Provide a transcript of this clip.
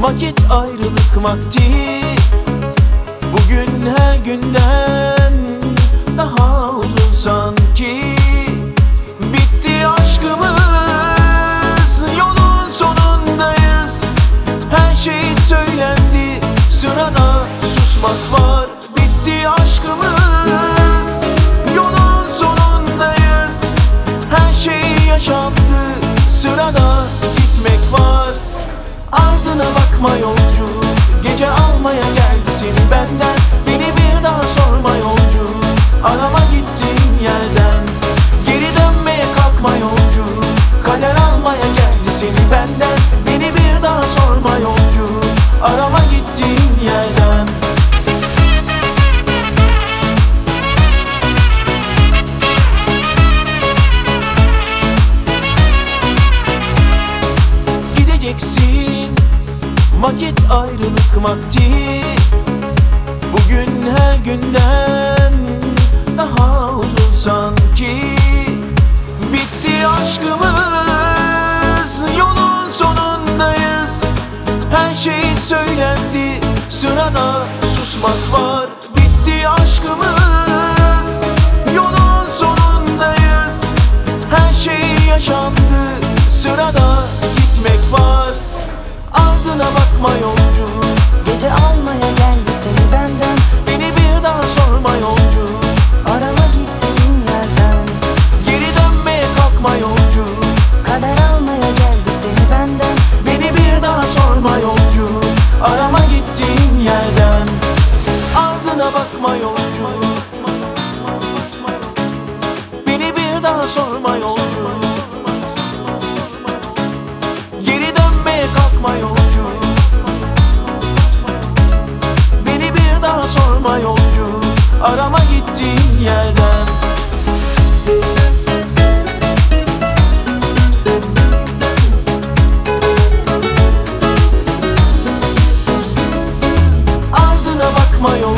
Vakit ayrılık vakti. Bugün her günden seni benden Beni bir daha sorma yolcu. Arama gittiğin yerden Geri dönmeye kalkma yolcu. Kader almaya geldi seni benden Beni bir daha sorma yolcu. Arama gittiğin yerden. Gideceksin Vakit ayrılık vakti gün her günden daha uzun sanki. Bitti aşkımız yolun sonundayız. Her şey söylendi sırada susmak var. Bitti aşkımız yolun sonundayız. Her şey yaşandı sırada gitmek var. Ardına bakma yol bakma yolcu Arama gittiğin yerden. Ardına bakma yolcu Beni bir daha sorma yolcu. Geri dönmeye kalkma yolcu Beni bir daha sorma yolcu. Arama Yapma yol